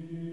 you.